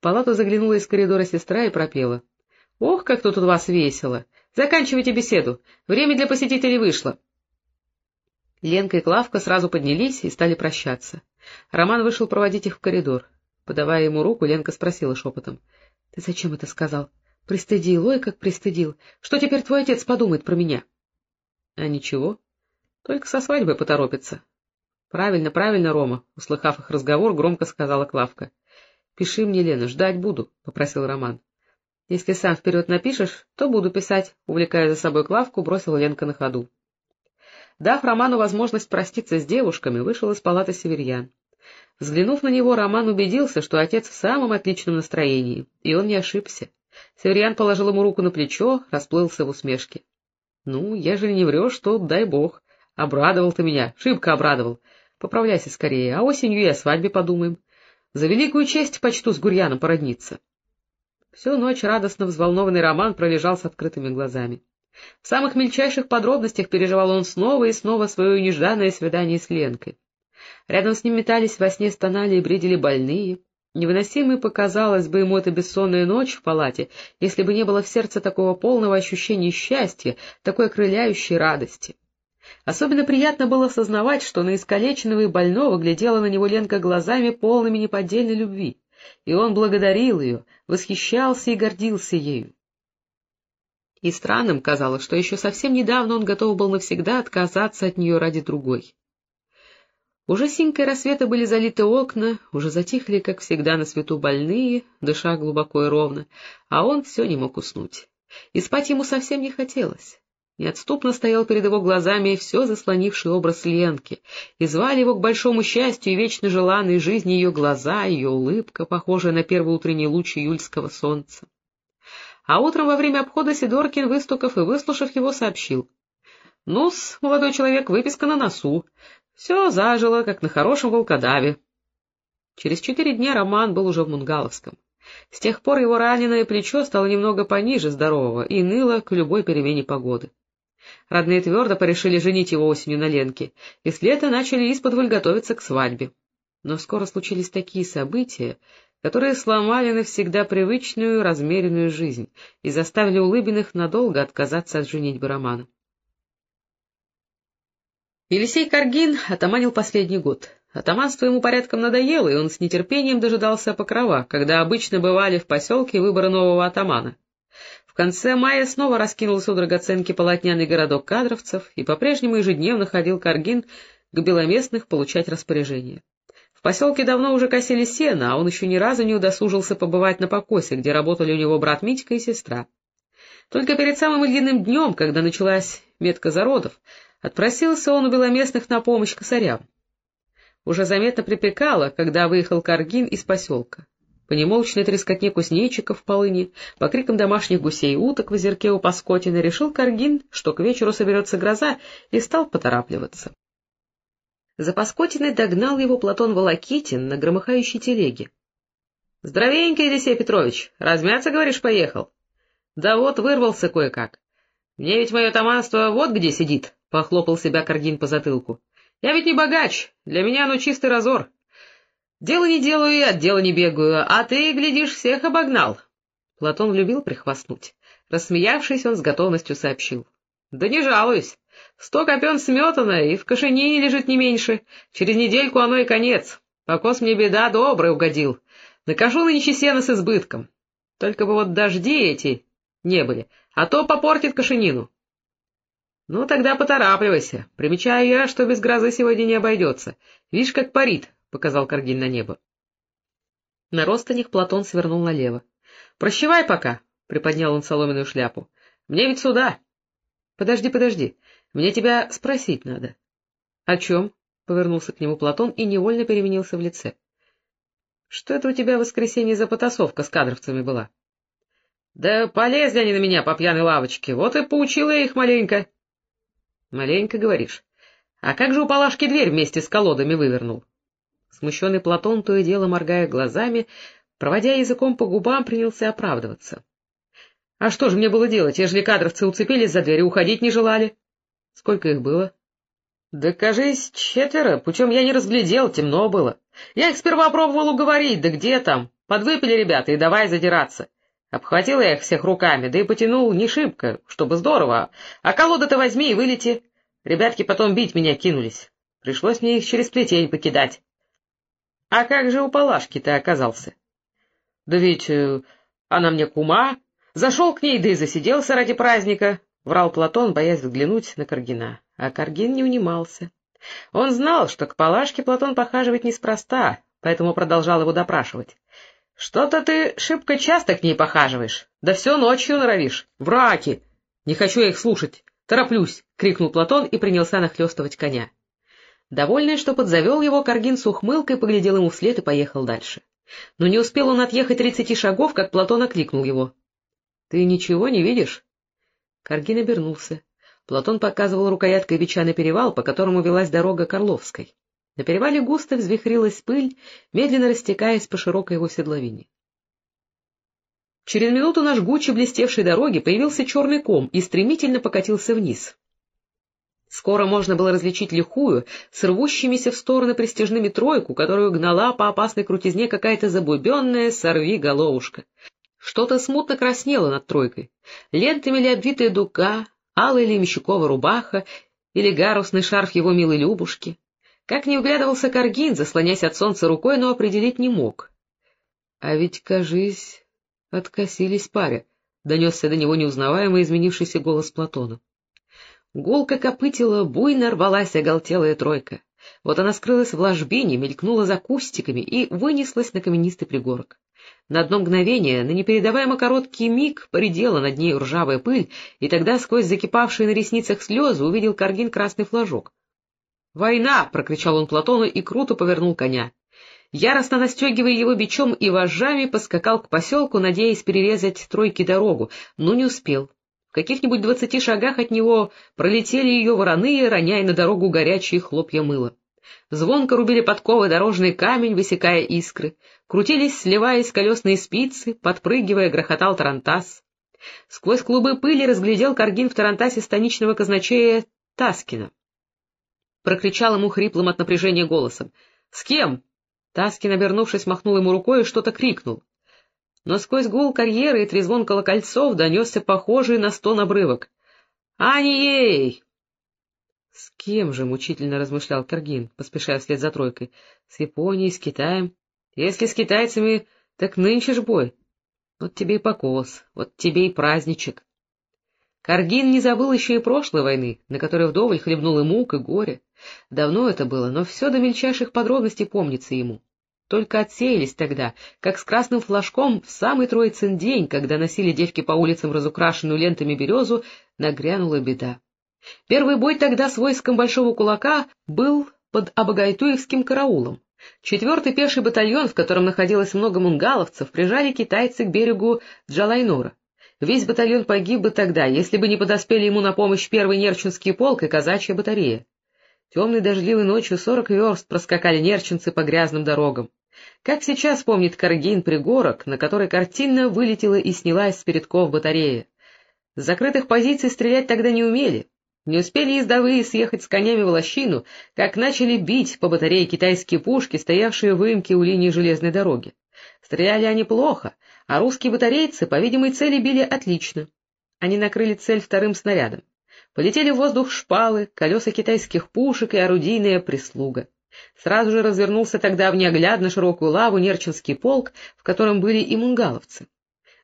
В палату заглянула из коридора сестра и пропела. — Ох, как тут у вас весело! Заканчивайте беседу. Время для посетителей вышло. Ленка и Клавка сразу поднялись и стали прощаться. Роман вышел проводить их в коридор. Подавая ему руку, Ленка спросила шепотом. — Ты зачем это сказал? Пристыдил, ой, как пристыдил. Что теперь твой отец подумает про меня? — А ничего. Только со свадьбой поторопится. — Правильно, правильно, Рома, — услыхав их разговор, громко сказала Клавка. — Пиши мне, Лена, ждать буду, — попросил Роман. — Если сам вперед напишешь, то буду писать, — увлекая за собой Клавку, бросила Ленка на ходу. Дав Роману возможность проститься с девушками, вышел из палаты Северьян. Взглянув на него, Роман убедился, что отец в самом отличном настроении, и он не ошибся. Северьян положил ему руку на плечо, расплылся в усмешке. — Ну, ежели не врешь, то дай бог. Обрадовал ты меня, шибко обрадовал. Поправляйся скорее, а осенью и о свадьбе подумаем. За великую честь почту с Гурьяном породниться. Всю ночь радостно взволнованный Роман пролежал с открытыми глазами. В самых мельчайших подробностях переживал он снова и снова свое нежданное свидание с Ленкой. Рядом с ним метались во сне, стонали и бредили больные. Невыносимой показалась бы ему эта бессонная ночь в палате, если бы не было в сердце такого полного ощущения счастья, такой окрыляющей радости. Особенно приятно было осознавать, что на искалеченного и больного глядела на него Ленка глазами, полными неподдельной любви, и он благодарил ее, восхищался и гордился ею. И странным казалось, что еще совсем недавно он готов был навсегда отказаться от нее ради другой. Уже синькой рассвета были залиты окна, уже затихли, как всегда, на свету больные, дыша глубоко и ровно, а он все не мог уснуть. И спать ему совсем не хотелось. Неотступно стоял перед его глазами все заслонивший образ Ленки, и звали его к большому счастью и вечно желанной жизни ее глаза, ее улыбка, похожая на первый утренний луч июльского солнца. А утром во время обхода Сидоркин, выстукав и выслушав его, сообщил. — Ну-с, молодой человек, выписка на носу. Все зажило, как на хорошем волкодаве. Через четыре дня Роман был уже в Мунгаловском. С тех пор его раненое плечо стало немного пониже здорового и ныло к любой перемене погоды. Родные твердо порешили женить его осенью на Ленке, и с лета начали исподволь готовиться к свадьбе. Но скоро случились такие события, которые сломали навсегда привычную размеренную жизнь и заставили Улыбиных надолго отказаться от женитьбы Романа. Елисей Каргин атаманил последний год. Атаманство ему порядком надоело, и он с нетерпением дожидался покрова, когда обычно бывали в поселке выборы нового атамана. Конце мая снова раскинулся у драгоценки полотняный городок кадровцев, и по-прежнему ежедневно ходил Каргин к беломестных получать распоряжение. В поселке давно уже косили сено, а он еще ни разу не удосужился побывать на покосе, где работали у него брат Митька и сестра. Только перед самым длинным днем, когда началась метка зародов, Отпросился он у беломестных на помощь косарям. Уже заметно припекало, когда выехал Каргин из поселка. По немолчной трескотне кузнечиков в полыни, по крикам домашних гусей и уток в озерке у Паскотина решил Каргин, что к вечеру соберется гроза, и стал поторапливаться. За Паскотиной догнал его Платон Волокитин на громыхающей телеге. — Здоровенький, Елисей Петрович, размяться, говоришь, поехал? — Да вот, вырвался кое-как. Мне ведь мое таманство вот где сидит, — похлопал себя Каргин по затылку. — Я ведь не богач, для меня оно чистый разор. Дело не делаю и от дела не бегаю, а ты, глядишь, всех обогнал. Платон любил прихвастнуть. Рассмеявшись, он с готовностью сообщил. — Да не жалуюсь. Сто копен сметано, и в кошенине лежит не меньше. Через недельку оно и конец. Покос мне беда добрый угодил. Накажу нынче сено с избытком. Только бы вот дожди эти не были, а то попортит кошенину. — Ну, тогда поторапливайся. Примечаю я, что без грозы сегодня не обойдется. Видишь, как парит, — показал Каргин на небо. На ростанях Платон свернул налево. — Прощевай пока, — приподнял он соломенную шляпу. — Мне ведь сюда. — Подожди, подожди, мне тебя спросить надо. — О чем? — повернулся к нему Платон и невольно переменился в лице. — Что это у тебя в воскресенье за потасовка с кадровцами была? — Да полезли они на меня по пьяной лавочке, вот и поучила я их маленько. — Маленько, говоришь. А как же у Палашки дверь вместе с колодами вывернул? Смущенный Платон, то и дело моргая глазами, проводя языком по губам, принялся оправдываться. — А что же мне было делать, ежели кадровцы уцепились за дверь и уходить не желали? — Сколько их было? — Да, кажись, четверо, причем я не разглядел, темно было. Я их сперва пробовал уговорить, да где там? Подвыпили ребята и давай задираться. Обхватил я их всех руками, да и потянул не шибко, чтобы здорово. А колоду-то возьми и вылети. Ребятки потом бить меня кинулись. Пришлось мне их через плетень покидать. — А как же у Палашки ты оказался? — Да ведь э, она мне кума. Зашел к ней, да и засиделся ради праздника, — врал Платон, боясь взглянуть на Каргина. А Каргин не унимался. Он знал, что к Палашке Платон похаживает неспроста, поэтому продолжал его допрашивать. — Что-то ты шибко часто к ней похаживаешь, да все ночью норовишь. Враки! Не хочу я их слушать. Тороплюсь! — крикнул Платон и принялся нахлестывать коня. Довольный, что подзавел его, Каргин с ухмылкой поглядел ему вслед и поехал дальше. Но не успел он отъехать тридцати шагов, как Платон окликнул его. — Ты ничего не видишь? Каргин обернулся. Платон показывал рукояткой Вечаный перевал, по которому велась дорога Карловской. На перевале густо взвихрилась пыль, медленно растекаясь по широкой его седловине. Через минуту на жгучей блестевшей дороге появился черный ком и стремительно покатился вниз. Скоро можно было различить лихую, с рвущимися в стороны престижными тройку, которую гнала по опасной крутизне какая-то забубенная сорви-головушка. Что-то смутно краснело над тройкой. Лентами ли обвитая дуга, алая ли Мещукова рубаха или гарусный шарф его милой Любушки. Как не углядывался Каргин, заслонясь от солнца рукой, но определить не мог. — А ведь, кажись, откосились паря, — донесся до него неузнаваемый изменившийся голос Платона. Гулка копытила, буйно рвалась оголтелая тройка. Вот она скрылась в ложбине, мелькнула за кустиками и вынеслась на каменистый пригорок. На одно мгновение, на непередаваемо короткий миг, поредела над ней ржавая пыль, и тогда сквозь закипавшие на ресницах слезы увидел Каргин красный флажок. «Война!» — прокричал он Платону и круто повернул коня. Яростно настегивая его бичом и вожжами, поскакал к поселку, надеясь перерезать тройки дорогу, но не успел. В каких-нибудь двадцати шагах от него пролетели ее вороные, роняя на дорогу горячие хлопья мыла. Звонко рубили подковы дорожный камень, высекая искры. Крутились, сливаясь колесные спицы, подпрыгивая, грохотал тарантас. Сквозь клубы пыли разглядел Каргин в тарантасе станичного казначея Таскина. Прокричал ему хриплым от напряжения голосом. — С кем? Таскин, обернувшись, махнул ему рукой и что-то крикнул но сквозь гул карьеры и трезвон колокольцов донесся похожий на стон обрывок. «Ани-ей!» «С кем же?» — мучительно размышлял Каргин, поспешая вслед за тройкой. «С Японией, с Китаем. Если с китайцами, так нынче ж бой. Вот тебе и покос, вот тебе и праздничек». Каргин не забыл еще и прошлой войны, на которой вдоволь хлебнул и мук, и горе. Давно это было, но все до мельчайших подробностей помнится ему. Только отсеялись тогда, как с красным флажком в самый Троицын день, когда носили девки по улицам разукрашенную лентами березу, нагрянула беда. Первый бой тогда с войском Большого Кулака был под Абагайтуевским караулом. Четвертый пеший батальон, в котором находилось много мунгаловцев, прижали китайцы к берегу Джалайнора. Весь батальон погиб бы тогда, если бы не подоспели ему на помощь первый Нерчинский полк и казачья батарея. Темной дождливой ночью сорок верст проскакали нерчинцы по грязным дорогам. Как сейчас помнит Каргин пригорок, на который картинно вылетела и снялась с передков батарея. С закрытых позиций стрелять тогда не умели. Не успели ездовые съехать с конями в лощину, как начали бить по батарее китайские пушки, стоявшие в выемке у линии железной дороги. Стреляли они плохо, а русские батарейцы по видимой цели били отлично. Они накрыли цель вторым снарядом. Полетели в воздух шпалы, колеса китайских пушек и орудийная прислуга. Сразу же развернулся тогда в неоглядно широкую лаву Нерчинский полк, в котором были и мунгаловцы.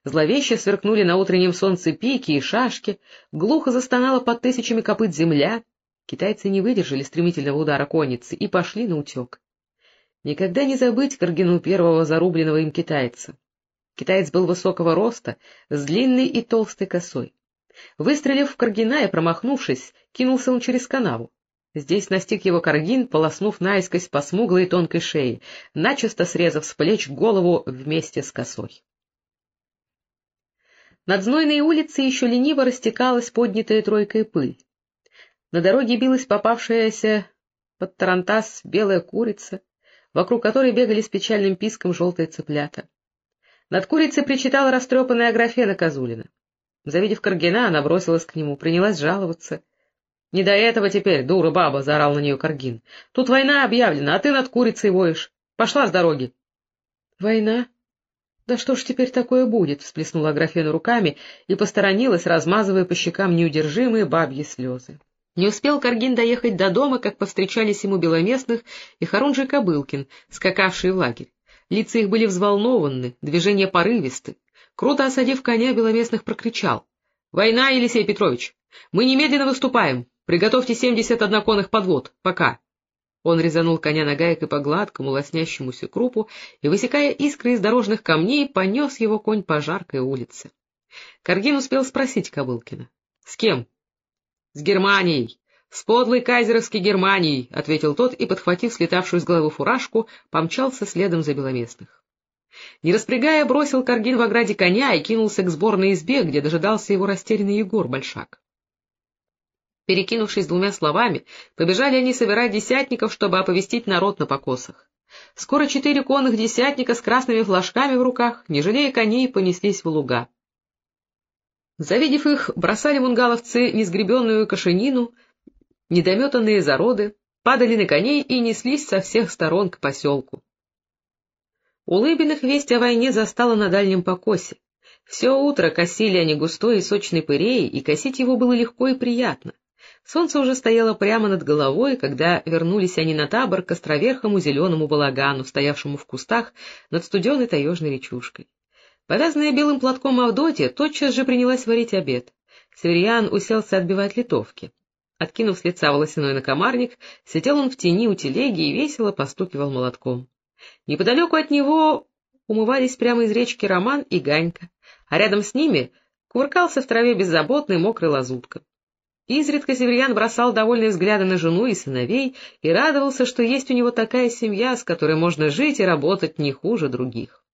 Зловеще сверкнули на утреннем солнце пики и шашки, глухо застонала под тысячами копыт земля. Китайцы не выдержали стремительного удара конницы и пошли на утек. Никогда не забыть Каргину первого зарубленного им китайца. Китаец был высокого роста, с длинной и толстой косой. Выстрелив в Каргина и промахнувшись, кинулся он через канаву. Здесь настиг его Каргин, полоснув наискось по смуглой тонкой шее, начисто срезав с плеч голову вместе с косой. Над знойной улицей еще лениво растекалась поднятая тройкой пыль. На дороге билась попавшаяся под тарантас белая курица, вокруг которой бегали с печальным писком желтые цыплята. Над курицей причитала растрепанная Аграфена Козулина. Завидев Каргина, она бросилась к нему, принялась жаловаться —— Не до этого теперь, дура баба! — заорал на нее Каргин. — Тут война объявлена, а ты над курицей воешь. Пошла с дороги. — Война? — Да что ж теперь такое будет? — всплеснула Аграфена руками и посторонилась, размазывая по щекам неудержимые бабьи слезы. Не успел Каргин доехать до дома, как повстречались ему Беломестных и Харунжий Кобылкин, скакавшие в лагерь. Лица их были взволнованы, движения порывисты. Круто осадив коня, Беломестных прокричал. — Война, Елисей Петрович! Мы немедленно выступаем! Приготовьте семьдесят одноконных подвод! Пока! Он резанул коня нагайкой по гладкому, лоснящемуся крупу и, высекая искры из дорожных камней, понес его конь по жаркой улице. Каргин успел спросить Кобылкина. — С кем? — С Германией. С подлой кайзеровской Германией, — ответил тот и, подхватив слетавшую с головы фуражку, помчался следом за беломестных. Не распрягая, бросил Каргин в ограде коня и кинулся к сборной избе, где дожидался его растерянный Егор Большак. Перекинувшись двумя словами, побежали они собирать десятников, чтобы оповестить народ на покосах. Скоро четыре конных десятника с красными флажками в руках, не жалея коней, понеслись в луга. Завидев их, бросали мунгаловцы несгребенную кошенину, недометанные зароды, падали на коней и неслись со всех сторон к поселку. Улыбиных весть о войне застала на дальнем покосе. Все утро косили они густой и сочной пыреей, и косить его было легко и приятно. Солнце уже стояло прямо над головой, когда вернулись они на табор к островерхому зеленому балагану, стоявшему в кустах над студеной таежной речушкой. Повязанная белым платком Авдотья тотчас же принялась варить обед. Северьян уселся отбивать литовки. Откинув с лица волосяной накомарник, сидел он в тени у телеги и весело постукивал молотком. Неподалеку от него умывались прямо из речки Роман и Ганька, а рядом с ними кувыркался в траве беззаботный мокрый лазутка. Изредка Северьян бросал довольные взгляды на жену и сыновей и радовался, что есть у него такая семья, с которой можно жить и работать не хуже других.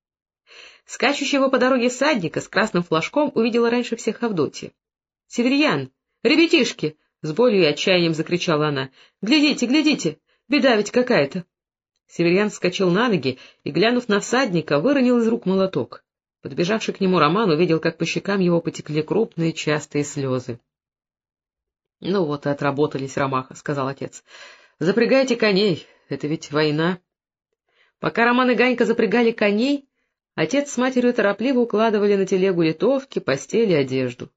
Скачущего по дороге садника с красным флажком увидела раньше всех Авдотья. — Северьян! Ребятишки! — с болью и отчаянием закричала она. — Глядите, глядите! Беда ведь какая-то! Северьян вскочил на ноги и, глянув на всадника, выронил из рук молоток. Подбежавший к нему Роман увидел, как по щекам его потекли крупные частые слезы. — Ну вот и отработались, Ромаха, — сказал отец. — Запрягайте коней, это ведь война. Пока Роман и Ганька запрягали коней, отец с матерью торопливо укладывали на телегу литовки, постели, одежду.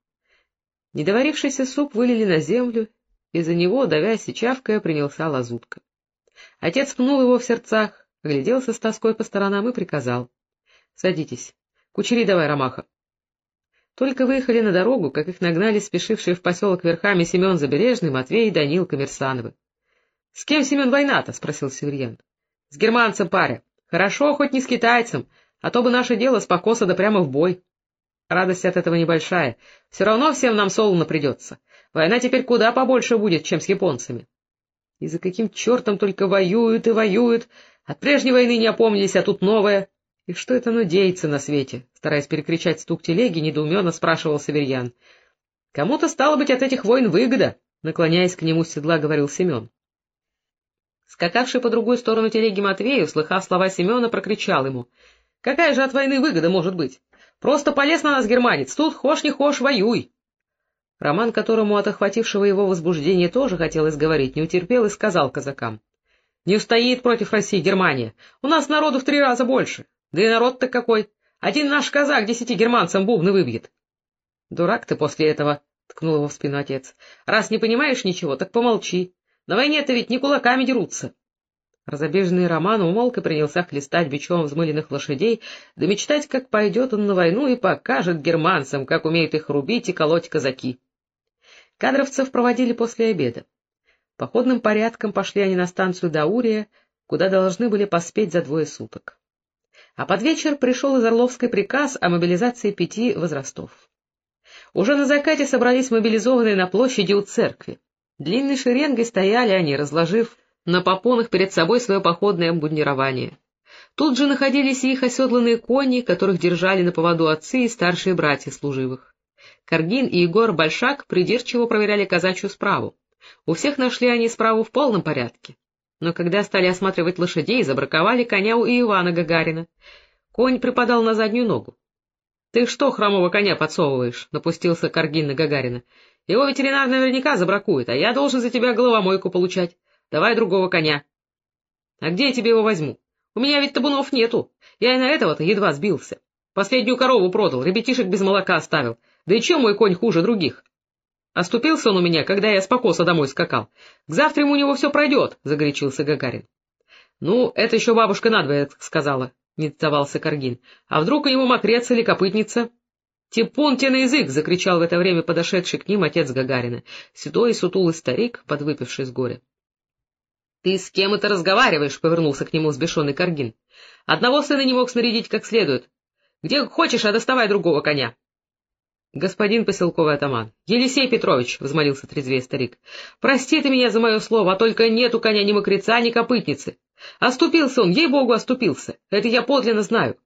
Недоварившийся суп вылили на землю, и за него, давясь и чавкая, принялся лазутка. Отец пнул его в сердцах, огляделся с тоской по сторонам и приказал. — Садитесь. Кучери давай, Ромаха. Только выехали на дорогу, как их нагнали спешившие в поселок верхами Семен Забережный, Матвей и Данил Коммерсановы. — С кем, Семен, война-то? — спросил Северьян. — С германцем, паря. Хорошо, хоть не с китайцем, а то бы наше дело с покоса да прямо в бой. Радость от этого небольшая. Все равно всем нам солоно придется. Война теперь куда побольше будет, чем с японцами. И за каким чертом только воюют и воюют. От прежней войны не опомнились, а тут новая. — И что это надеется на свете? — стараясь перекричать стук телеги, недоуменно спрашивал Северьян. — Кому-то, стало быть, от этих войн выгода, — наклоняясь к нему с седла, говорил Семен. Скакавший по другую сторону телеги Матвею, услыхав слова Семена, прокричал ему. — Какая же от войны выгода может быть? Просто полез на нас германец, тут хошь не хошь, воюй! Роман, которому от охватившего его возбуждения тоже хотелось говорить, не утерпел и сказал казакам. — Не устоит против России Германия, у нас народу в три раза больше. Да и народ-то какой! Один наш казак десяти германцам бубны выбьет. — Дурак ты после этого, — ткнул его в спину отец. — Раз не понимаешь ничего, так помолчи. На войне-то ведь не кулаками дерутся. Разобиженный Роман умолк и принялся хлестать бичом взмыленных лошадей, да мечтать, как пойдет он на войну и покажет германцам, как умеют их рубить и колоть казаки. Кадровцев проводили после обеда. Походным порядком пошли они на станцию Даурия, куда должны были поспеть за двое суток а под вечер пришел из Орловской приказ о мобилизации пяти возрастов. Уже на закате собрались мобилизованные на площади у церкви. Длинной шеренгой стояли они, разложив на попонах перед собой свое походное обмундирование. Тут же находились их оседланные кони, которых держали на поводу отцы и старшие братья служивых. Каргин и Егор Большак придирчиво проверяли казачью справу. У всех нашли они справу в полном порядке но когда стали осматривать лошадей, забраковали коня у Ивана Гагарина. Конь припадал на заднюю ногу. — Ты что хромого коня подсовываешь? — напустился Каргин на Гагарина. — Его ветеринар наверняка забракует, а я должен за тебя головомойку получать. Давай другого коня. — А где я тебе его возьму? У меня ведь табунов нету. Я и на этого-то едва сбился. Последнюю корову продал, ребятишек без молока оставил. Да и чем мой конь хуже других? Оступился он у меня, когда я с покоса домой скакал. К завтра у него все пройдет, — загорячился Гагарин. — Ну, это еще бабушка надвое сказала, — не сдавался Каргин. — А вдруг у него мокрец или копытница? — Типун тебе на язык! — закричал в это время подошедший к ним отец Гагарина, седой и сутулый старик, подвыпивший с горя. — Ты с кем это разговариваешь? — повернулся к нему взбешенный Каргин. — Одного сына не мог снарядить как следует. Где хочешь, а доставай другого коня. — Господин поселковый атаман, Елисей Петрович, — взмолился трезвее старик, — прости ты меня за мое слово, а только нет у коня ни мокреца, ни копытницы. Оступился он, ей-богу, оступился. Это я подлинно знаю.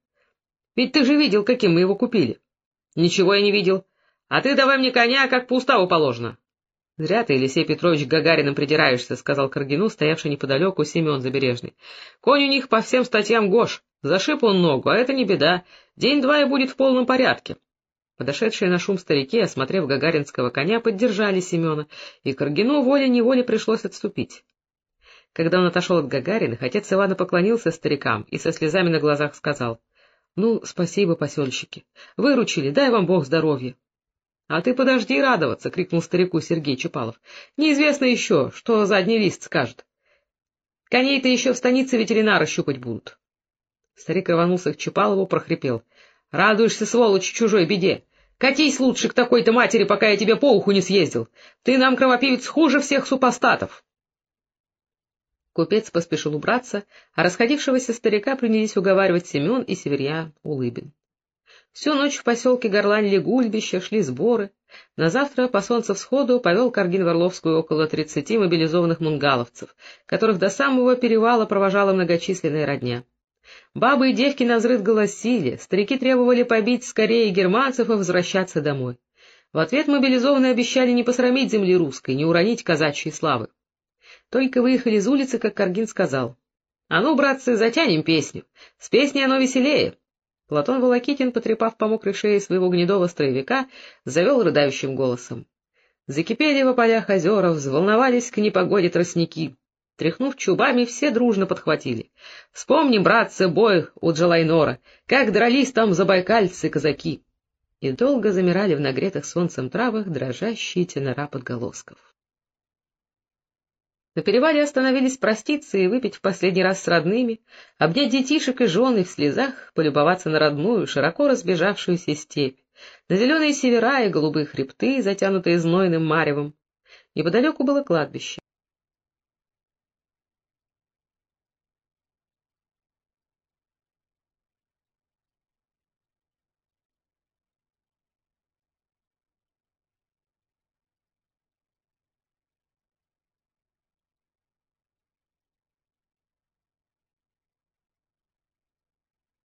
Ведь ты же видел, каким мы его купили. — Ничего я не видел. А ты давай мне коня, как по уставу положено. — Зря ты, Елисей Петрович, Гагарином придираешься, — сказал Каргину, стоявший неподалеку Семен Забережный. — Конь у них по всем статьям Гош. Зашиб он ногу, а это не беда. День-два и будет в полном порядке. Подошедшие на шум старики, осмотрев гагаринского коня, поддержали Семена, и Каргину волей-неволей пришлось отступить. Когда он отошел от Гагариных, отец Ивана поклонился старикам и со слезами на глазах сказал, — Ну, спасибо, посельщики, выручили, дай вам Бог здоровья. — А ты подожди радоваться, — крикнул старику Сергей Чупалов. — Неизвестно еще, что задний лист скажет. Коней-то еще в станице ветеринара щупать будут. Старик рванулся к Чупалову, прохрипел. — Радуешься, сволочь, чужой беде. Катись лучше к такой-то матери, пока я тебе по уху не съездил. Ты нам, кровопивец, хуже всех супостатов. Купец поспешил убраться, а расходившегося старика принялись уговаривать Семен и Северьян Улыбин. Всю ночь в поселке горланили гульбища, шли сборы. На завтра по солнцевсходу повел Каргин Варловскую около тридцати мобилизованных мунгаловцев, которых до самого перевала провожала многочисленная родня. Бабы и девки на взрыв голосили, старики требовали побить скорее германцев и возвращаться домой. В ответ мобилизованные обещали не посрамить земли русской, не уронить казачьей славы. Только выехали из улицы, как Каргин сказал. — А ну, братцы, затянем песню. С песней оно веселее. Платон Волокитин, потрепав по мокрой шее своего гнедого строевика, завел рыдающим голосом. Закипели во полях озера, взволновались к непогоде тростники. Тряхнув чубами, все дружно подхватили. Вспомним, братцы, бой у Джалайнора, как дрались там забайкальцы-казаки. И долго замирали в нагретых солнцем травах дрожащие тенора подголосков. На перевале остановились проститься и выпить в последний раз с родными, обнять детишек и жены в слезах, полюбоваться на родную, широко разбежавшуюся степь, на зеленые севера и голубые хребты, затянутые знойным маревом. Неподалеку было кладбище.